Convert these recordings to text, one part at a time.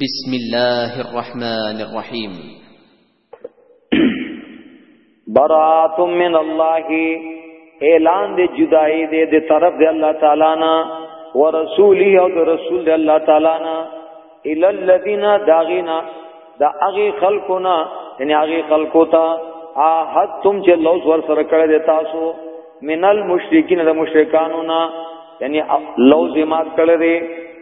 بسم الله الرحمن الرحیم برات من الله اعلان دې جدائی دې دې طرف دې الله تعالی نا ورسولی او دې رسول دې الله تعالی نا ال الذین داغینا دا اغه خلقنا یعنی اغه خلقو تا احد تم چې لوز ور سره کړه دې تاسو من المشرکین د مشرکانو نا یعنی لوز ما کړه دې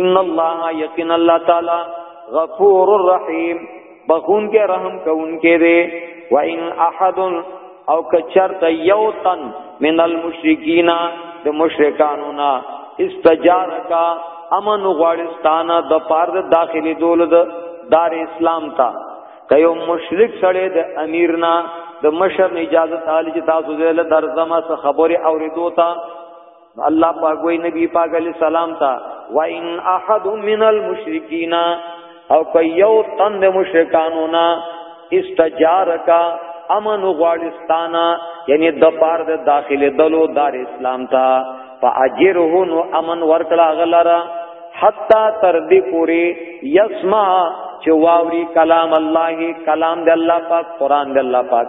ان الله یقین الله تعالی غفور الرحیم بخون کې رحم کوونکې دی و ان احد او کچرت یو تن من المشرکین د مشرکانو نا استجارک امن غوړستان د پارد داخلي دولت دار اسلام تا کيو مشرک سره د امیرنا د مشر اجازه تعالی چې تاسو زله درځما څخه خبره اوریدو تا الله پاک وی نبی پاک علی سلام تا و ان احد من المشرکین او که یو تند مشرکانو نا استجارکا امن غوالستانا یعنی د پار د داخله دلو دار اسلام تا فاجره نو امن ورکړه غلرا حتا تر دې پوری یسمع چې واوري کلام الله کلام د الله پاک قران د الله پاک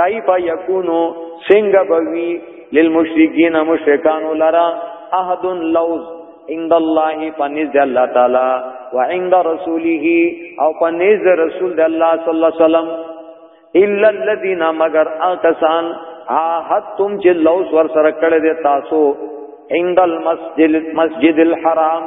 کایفا یکونو څنګه بوي للمشرکین مشرکان لرا احد لوز عند الله فنز الله تعالی وعند رسوله او فنز رسول الله صلی الله علیه وسلم الا الذين مگر اکسان عهدتم چې لوز ور سره کړه دې تاسو عند المسجد مسجد الحرام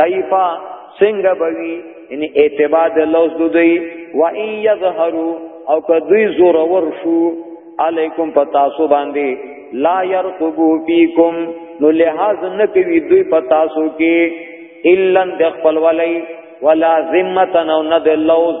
کیفا څنګه بوي ان اعتبار د لوز دوی و ان یظهروا او که دوی زور ورشو علیکم پتاسو باندې لا يرقبو فیکم نو لحاظ نکوي دوی پتاسو کې الا د خپل ولای ولا ذمتن او ند لوز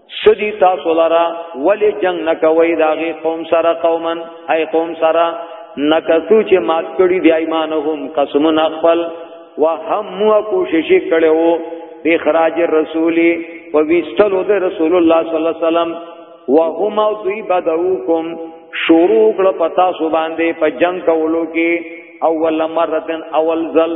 سدی تاسو لرا ولی جنگ نکوي داغي قوم سره قومن اي قوم سره نکسو چې مات کړي دی ایمانهم قسم نخفل وهم مو کوشش کړو به خراج رسولي و ویستلو د رسول الله صلی الله علیه وسلم وهم او دوی بدوکم شروع کړ پتا سو باندې په جنگ کولو کې اول مرتن اول ځل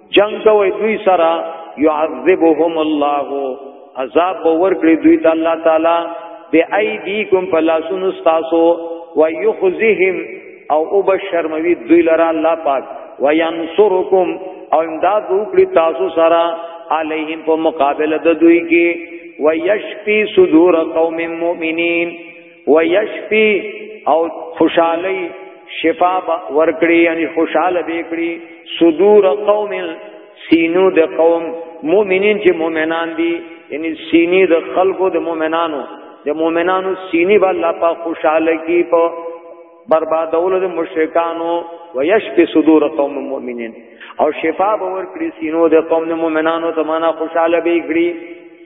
جنگ کوي دوی سره يعذبهم الله عذاب باور کړی دوی ته الله تعالی بی ایدیکم فلاسون استاسو ويخزهم او وبشرموي دوی لره الله پاک وینصرکم او امداد وکړي تاسو سره علیهم په مقابله د دوی کې ويشفي صدور قوم مؤمنین ويشفي او خوشالي شفا ورکړي یعنی خوشاله به کړي صدور قوم سینو د قوم مؤمنین چې مؤمنان دي یعنی سینې د خلقو د مؤمنانو د مؤمنانو سینې به الله په خوشاله کی په بربادولو د مشرکانو ويشفي صدور قوم مؤمنین او شفا به ورکړي سینو د قوم د مؤمنانو ته معنا خوشاله به کړي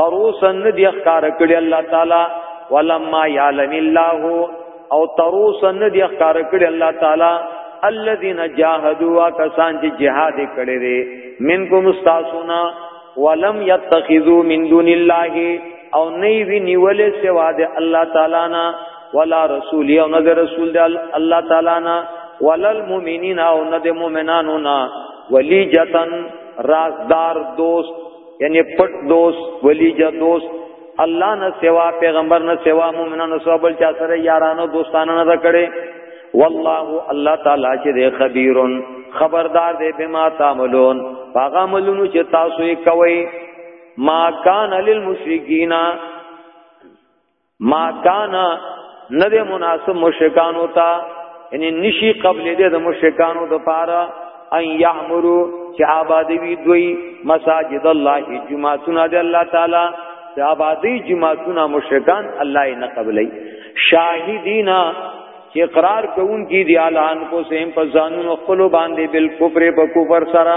تر اوسه نه دی ښکار کړی الله تعالی ولما یعلم الله او تر اوسه نه دی ښکار کړی الله تعالی الذين جاهدوا کسان چې جهاد کړي دي منکم استاسونا ولم يتخذوا من دون الله او نه وی نیولې سوا د الله تعالی نه ولا رسول او نه رسول د الله تعالی نه ولل مؤمنین او نه د مؤمنانو نه ولیجتن رازدار دوست یعنی پټ دوست ولیجا دوست الله نه سوا پیغمبر نه سوا مؤمنانو سوا بل چا سره یارانو دوستانو نه کړي والله الله تعالی چې دی خبيرون خبردار دی بما تعملون هغه عملونو چې تاسو یې کوي ما کان للمشرکین ما کان نه د مناسب مشرکانو ته یعنی نشي قبل دې د مشرکانو د پاره ان یعمرو چې آبادوي دوی مساجد الله جمعتنا د الله تعالی د آبادی جمعتنا مشرکان الله یې نه قبلای شاهدینا چې اقرار کوون کی دی الان کو سیم په ځانونو خپل باندې بالکفر په کفر سره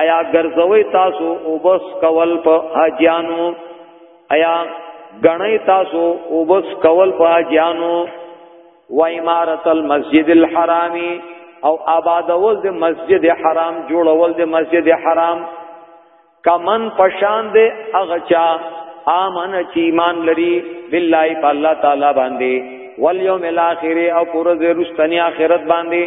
ایا ګرځوي تاسو وبس کول په حاجیانو ایا غنی تاسو وبس کول په حاجیانو و امارت المسجد الحرامی او آبادول د مسجد حرام جوړول د مسجد حرام کمن پشان دے اغچا آمن چی ایمان لري بالله په الله تعالی باندې والیوم الاخر او پر ورځ رستنی اخرت باندې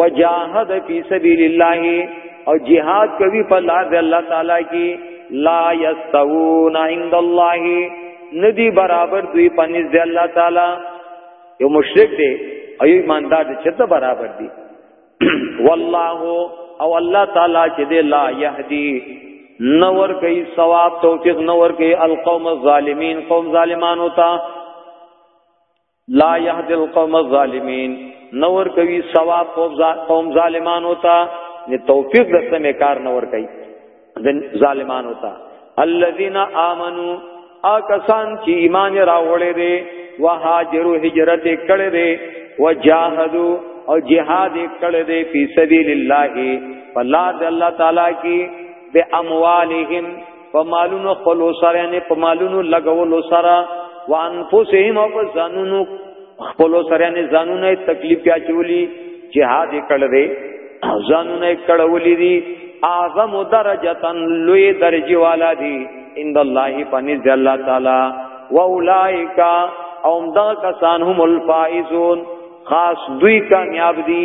وجاهد فی سبیل الله او جهاد کوي په لار د الله تعالی کې لا یستوون عند الله ندی برابر دوی پنځ د الله تعالی یو مشرک دی او یو ایماندار دی چې برابر دی والله او الله تعالی چې دی لا یهدی نور کوي ثواب توفیق نور کوي القوم الظالمین قوم ظالمانو ته لا يهدي القوم الظالمين نور کوي ثواب قوم ظالمانو ته نه توفیق د سمې کار نور کوي د ظالمانو ته الذين امنوا اکسان چې ایمان راوړې دي وهاجروا هجرت کړې دي وجاهدوا او جهاد کړې دي په سبيل الله فلا د الله تعالی کې به اموالهم په مالونو خپل سره نه په مالونو لګولو سره وانفسهم او ځانونو خپل سره نه ځانونه تکلیف یا چولی جهاد کړه دې ځانونه کړولې دي اعظم درجتن لوی درجه والا دي ان الله پنځ الله تعالی واولائک او دا کسان هم الفائزون خاص دوی کامیاب دي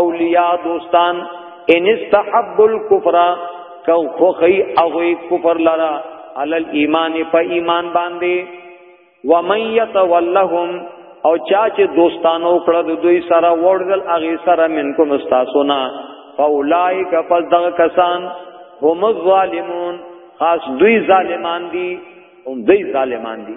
اولیاء دوستان ان استحب الكفر کو خوخی او کفر لرا علی الايمان په ایمان باندې ومن يتولهم او چا چې دوستانو کړه د دوی سره وړل اغه سره منکم استاسو نه فاولائک پس دغه کسان هم الظالمون خاص دوی ظالمان دي هم دوی ظالمان دي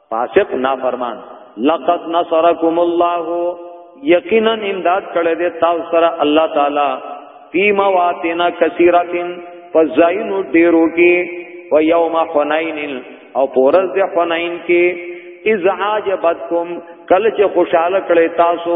فاسق نافرمان لقد نصرکم الله یقینا امداد کړی دی تاسو سره الله تعالی فی مواتنا کثیرتن فزاینو ډیرو کې و یوم حنین او پورز د حنین کې اذ عاجبتکم کله چې خوشاله کړی تاسو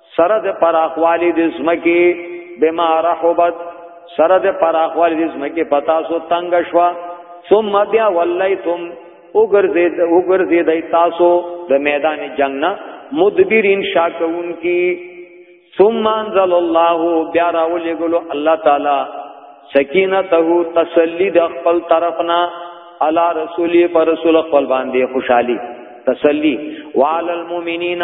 سره د پراخوالی د زمکی بما رحبت سره د پراخوالی د زمکی پتا سو تنگ شوا ثم بیا ولیتم وګرځید وګرځید تاسو د میدان جنگ نه مدبرین شاکون کی ثم انزل الله بیا راولګلو الله تعالی سکینته تسلی د خپل طرفنا علی رسولی پر رسول خپل باندې خوشحالی تسلی وعلى المؤمنین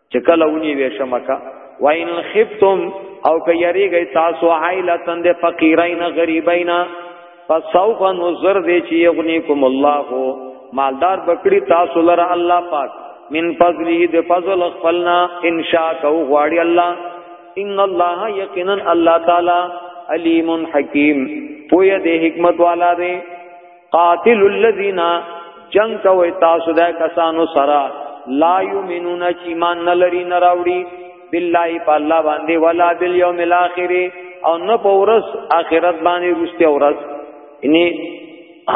چې کله ونی وې شمکا وان خفتم او که یریږي تاسو عائلتن د فقیرین غریبینا فسوف نذر دې چې یغنیکم الله مالدار بکړي تاسو لره الله پاک من فضله د فضل خپلنا ان شاء کو غواړي الله ان الله یقینا الله تعالی علیم حکیم پوی دې حکمت والا دې قاتل الذين جنگ کوي تاسو د کسانو سره لا یمنون چې ایمان نه لري نه راوړي بالله په الله باندې ولا بالیوم الاخر او نه په ورځ اخرت باندې روسته ورځ یعنی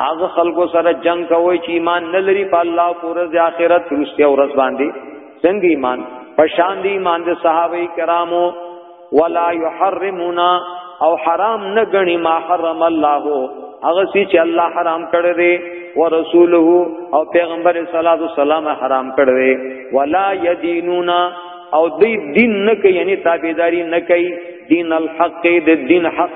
هغه خلکو سره جنگ کوي چې ایمان نه لري په الله او ورځ اخرت روسته ورځ باندې څنګه ایمان پشان دی ایمان د صحابه کرامو ولا يحرمنا او حرام نه غني ما حرم الله هغه سي چې الله حرام کړی دی ورسوله او پیغمبر صلی الله علیه وسلم حرام کړی دی ولا يدينونا او دی دین نه کوي یعنی تابعداري نه کوي دین الحق د دین حق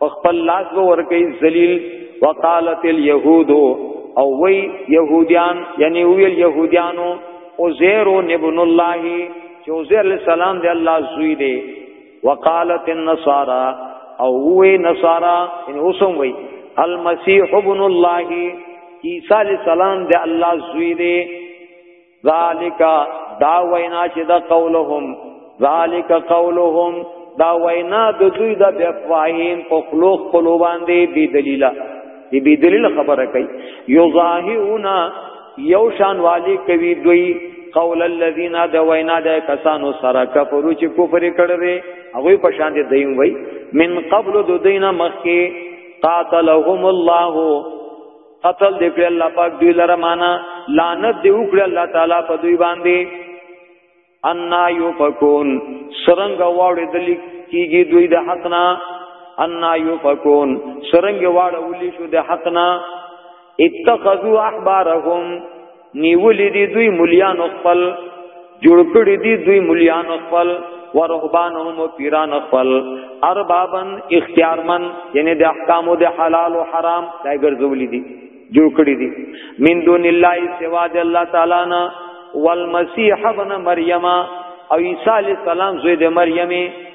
خپل لاس به ورکی ذلیل وقالت اليهود او وی يهوديان یعنی ویل يهوديانو عزير ابن الله چې عزير السلام دی الله زوی دی وقالت النصارى او وی نصارا ان اوسم وی المسيح ابن الله عيسى السلام دی الله زوی دی ذالک دا وینا چې دا قولهم ذالک قولهم دا وینا د دوی د بفواهین په خلوق خلو باندې بی دلیلا دی بی دلیل خبره کوي یظاهرونا یو شان والی کوي دوی قول الذین دا وینا د کسانو سره کفرو چې کفر کړي هغه په شان دي دیم وای من قبل د دینه مخکې قاتلهم الله قتل دی کړ الله پاک دوی لره معنا لعنت دی وکړ الله تعالی په دوی باندې ان یو فکون سرنګ واړې دلی کیږي دوی د حق نه ان یو فکون سرنګ واړې ولي شو د حق نه اتخذوا احبارهم نیولې دي دوی مليان خپل جوړ کړی دي دوی مليان خپل ورهبانهم پیران خپل اربابن اختیارمن یعنی د احکام او د حلال او حرام دای ګرځولې دي جوړ کړی دي من دون الله سوا د الله تعالی نه والمسيح ابن مریم او عیسی علی السلام زوی د مریم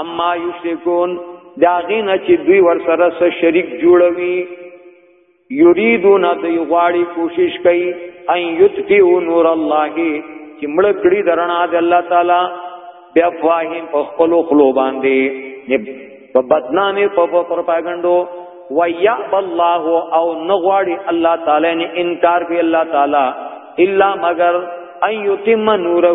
اما یشرکون دا غینه چې دوی ور سره سره شریک جوړوي یریدون دوی غواړي کوشش کوي ان یتفیو نور الله چې مړ کړي درنا د الله تعالی بیا فاهم په خپل خلو باندې په بدنامه په پروپاګاندا و یعب الله او نغواړي الله تعالی نه انکار کوي الله تعالی الا مگر ان یتم نوره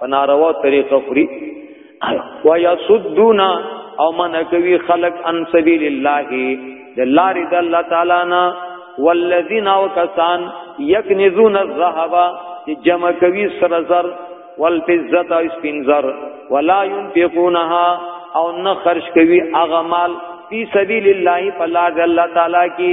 په ناروا طریقه خوري و یصدون او من کوي خلق ان سبیل الله د لارې د الله تعالی نه والذین او کسان یکنزون الذهب چې جمع کوي سره زر والفزه او سپینزر ولا ينفقونها او نه خرج کوي اغه مال فی سبیل الله فلا الله تعالی کی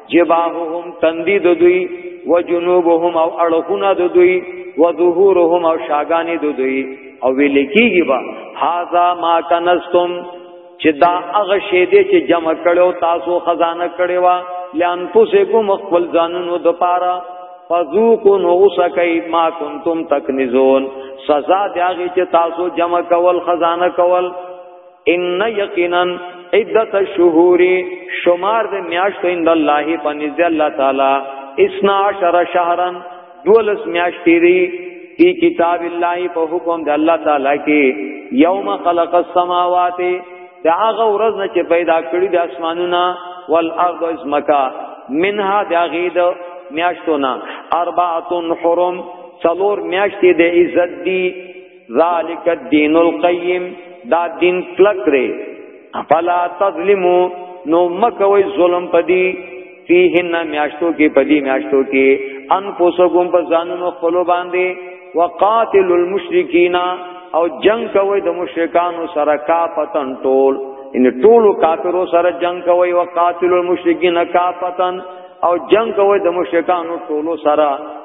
جباههم تندی د دوی و جنوبهم او اړخونه د دوی و ظهورهم او شاګانی د دوی او ویل کیږي با هاذا ما کنستم چې دا هغه شی دی چې جمع کړو تاسو خزانه کړی وا لانفسکم خپل ځانونو د پاره فذوقوا نوسکای ما کنتم تکنزون سزا دیږي چې تاسو جمع کول خزانه کول ان یقینا عدت الشهور شمار د میاشتو اند الله په نزد الله تعالی 12 شهرا دولس میاشتې دی په کتاب الله په حکم د الله تعالی کې یوم خلق السماوات دا هغه ورځ نه چې پیدا کړی د اسمانونو والارض اسمکا منها دا غید میاشتونه اربعه حرم څلور میاشتې د عزت دی ذالک الدین القیم دا دین کلک دی فلا تظلمو نو مکوي ظلم پدی فیهن میاشتو کې پدی میاشتو کې انفسکم په ځانونو خپل باندې وقاتل المشرکین او جنگ کوي د مشرکانو سره کافتن ټول ان ټول کافرو سره جنگ کوي وقاتل المشرکین کافتن او جنگ کوي د مشرکانو ټولو سره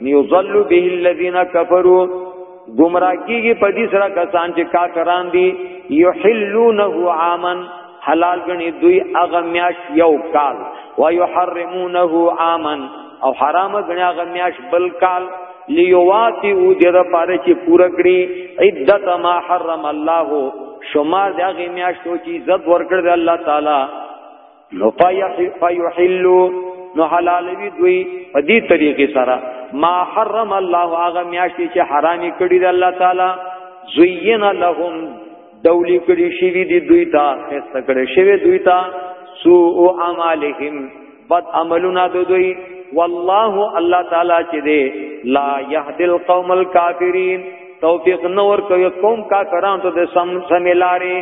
یضل به الذین کفروا گمراه کیږي په دې سره کسان چې کافران دي یحلونه عامن حلال غني دوی هغه میاش یو کال ويحرمونه عامن او حرام غني هغه میاش بل کال لیواتی او دیر پاره چی پورا کری عدت ما حرم الله شمار دی اغی میاشتو چی عزت ورکر دی اللہ تعالی نو فیحلو نو حلالوی دوی په دې طریقې سره ما حرم الله هغه میاشتې چې حرامي کړی د الله تعالی زین لهم دولی کړی شی دی دوی ته خسته کړی شی دوی ته سوء اعمالهم بد عملنا دو دوی والله الله تعالی چې دی لا يهدي القوم الكافرين توفیق نور کوي قوم کافرانو ته سم سملاري